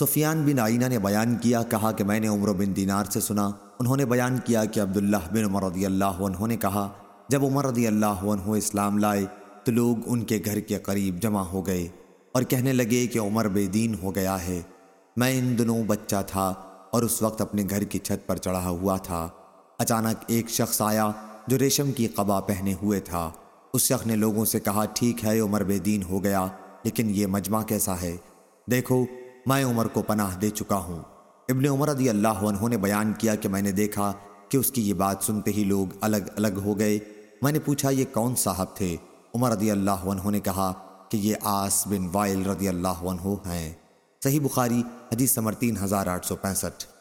سفیان بن آئینہ نے بیان کیا، کہا کہ میں نے عمر بن دینار سے سنا۔ انہوں نے بیان کیا کہ عبداللہ بن عمر رضی اللہ عنہ نے کہا، جب عمر رضی اللہ عنہ اسلام لائے تو لوگ ان کے گھر کے قریب جمع ہو گئے اور کہنے لگے کہ عمر بے دین ہو گیا ہے۔ میں ان دنوں بچہ تھا اور اس وقت اپنے گھر کی چھت پر چڑھا ہوا تھا۔ اچانک ایک شخص آیا جو ریشم کی قبا پہنے ہوئے تھا۔ اس شخص نے لوگوں سے کہا، ٹھیک ہے، عمر بے دین ہو گیا، لیکن یہ مجمع کیسا ہے؟ دیکھو میں عمر کو پناہ دے چکا ہوں۔ ابن عمر رضی اللہ عنہ نے بیان کیا کہ میں نے دیکھا کہ اس کی یہ بات سنتے ہی لوگ الگ الگ ہو گئے۔ میں نے پوچھا، یہ کون صاحب تھے؟ عمر رضی اللہ عنہ نے کہا کہ یہ آس بن وائل رضی اللہ عنہ ہیں۔ صحیح بخاری، حدیث سمر تین ہزار آٹھ سو پینسٹھ۔